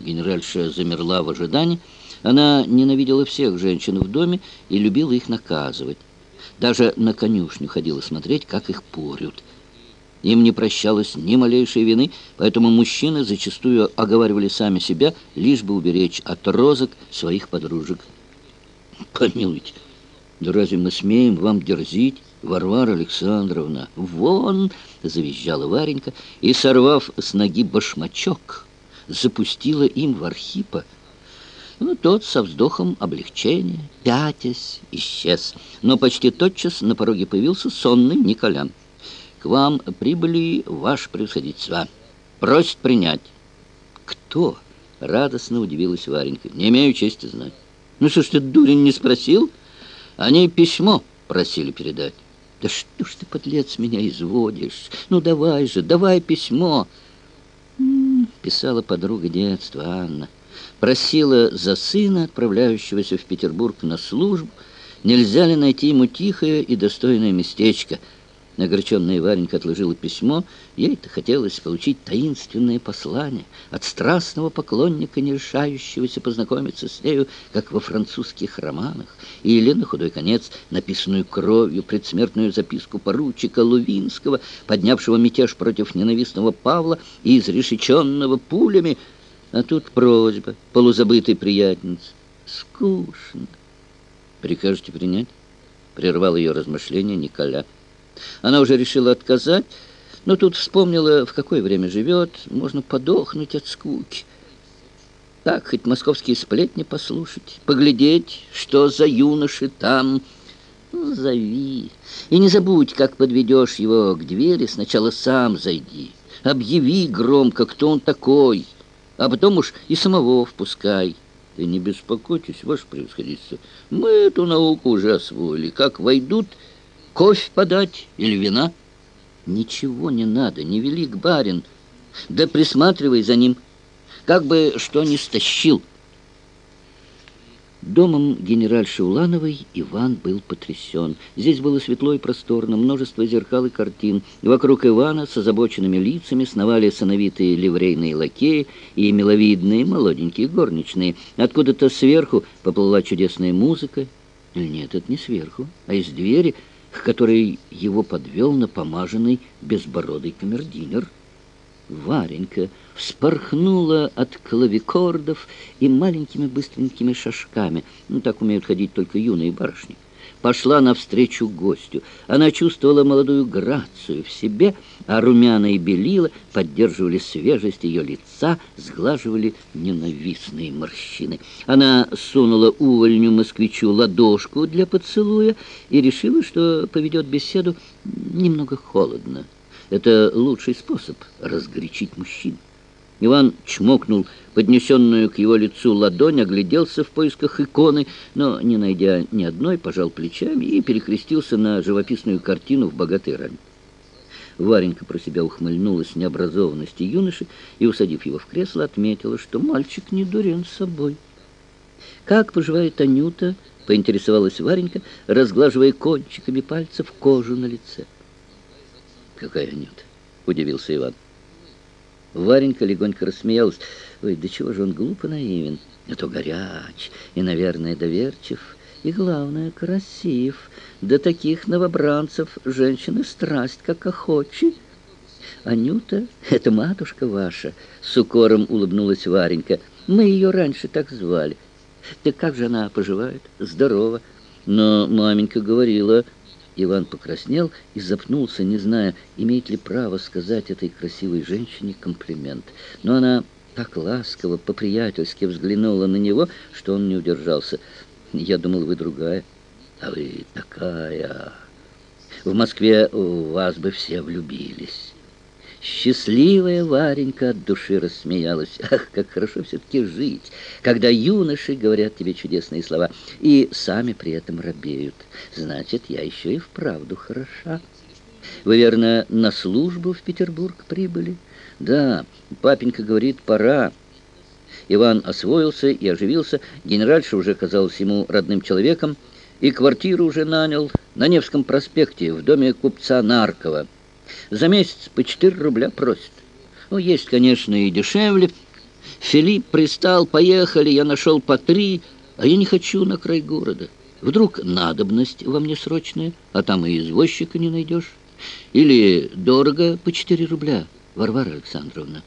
Генеральша замерла в ожидании. Она ненавидела всех женщин в доме и любила их наказывать. Даже на конюшню ходила смотреть, как их порют. Им не прощалось ни малейшей вины, поэтому мужчины зачастую оговаривали сами себя, лишь бы уберечь от розок своих подружек. «Помилуйте, да разве мы смеем вам дерзить, Варвара Александровна? Вон!» — завизжала Варенька и, сорвав с ноги башмачок, запустила им в Архипа. Ну, тот со вздохом облегчения, пятясь, исчез. Но почти тотчас на пороге появился сонный Николян. «К вам прибыли ваше превосходительство. Просит принять». «Кто?» — радостно удивилась Варенька. «Не имею чести знать». «Ну что ж ты, дурень, не спросил?» «Они письмо просили передать». «Да что ж ты, подлец, меня изводишь? Ну давай же, давай письмо!» Писала подруга детства Анна. Просила за сына, отправляющегося в Петербург на службу, нельзя ли найти ему тихое и достойное местечко. Огорченная Варенька отложила письмо. Ей-то хотелось получить таинственное послание от страстного поклонника, не решающегося познакомиться с нею, как во французских романах, или, на худой конец, написанную кровью предсмертную записку поручика Лувинского, поднявшего мятеж против ненавистного Павла и изрешеченного пулями. А тут просьба полузабытой приятницы. Скучно. «Прикажете принять?» — прервал ее размышления Николя. Она уже решила отказать, но тут вспомнила, в какое время живет, можно подохнуть от скуки. Так, хоть московские сплетни послушать, поглядеть, что за юноши там. Ну, зови. И не забудь, как подведешь его к двери, сначала сам зайди. Объяви громко, кто он такой, а потом уж и самого впускай. Ты не беспокойтесь, ваше превосходительство. Мы эту науку уже освоили. Как войдут, кофе подать или вина? Ничего не надо, не велик барин. Да присматривай за ним как бы что ни стащил. Домом генеральши Улановой Иван был потрясен. Здесь было светло и просторно, множество зеркал и картин. Вокруг Ивана с озабоченными лицами сновали сановитые ливрейные лакеи и миловидные молоденькие горничные. Откуда-то сверху поплыла чудесная музыка. Нет, это не сверху, а из двери, к которой его подвел напомаженный безбородый камердинер. Варенька вспорхнула от клавикордов и маленькими быстренькими шажками, ну, так умеют ходить только юные барышни, пошла навстречу гостю. Она чувствовала молодую грацию в себе, а румяна и белила поддерживали свежесть ее лица, сглаживали ненавистные морщины. Она сунула увольню москвичу ладошку для поцелуя и решила, что поведет беседу немного холодно. Это лучший способ разгорячить мужчин. Иван чмокнул поднесенную к его лицу ладонь, огляделся в поисках иконы, но, не найдя ни одной, пожал плечами и перекрестился на живописную картину в богатой раме. Варенька про себя ухмыльнулась необразованности юноши и, усадив его в кресло, отметила, что мальчик не дурен собой. «Как поживает Анюта?» — поинтересовалась Варенька, разглаживая кончиками пальцев кожу на лице. «Какая нет?» — удивился Иван. Варенька легонько рассмеялась. «Ой, да чего же он глупо наивен? А то горяч и, наверное, доверчив, и, главное, красив. До таких новобранцев женщины страсть, как охочи». «Анюта, это матушка ваша», — с укором улыбнулась Варенька. «Мы ее раньше так звали. Да как же она поживает? Здорово. Но маменька говорила, Иван покраснел и запнулся, не зная, имеет ли право сказать этой красивой женщине комплимент. Но она так ласково, по-приятельски взглянула на него, что он не удержался. «Я думал, вы другая, а вы такая. В Москве у вас бы все влюбились». Счастливая Варенька от души рассмеялась. Ах, как хорошо все-таки жить, когда юноши говорят тебе чудесные слова и сами при этом робеют. Значит, я еще и вправду хороша. Вы, верно, на службу в Петербург прибыли? Да, папенька говорит, пора. Иван освоился и оживился. Генеральша уже казалась ему родным человеком и квартиру уже нанял на Невском проспекте в доме купца Наркова. За месяц по 4 рубля просит. Ну, есть, конечно, и дешевле. Филипп пристал, поехали, я нашел по три, а я не хочу на край города. Вдруг надобность во мне срочная, а там и извозчика не найдешь. Или дорого по четыре рубля, Варвара Александровна.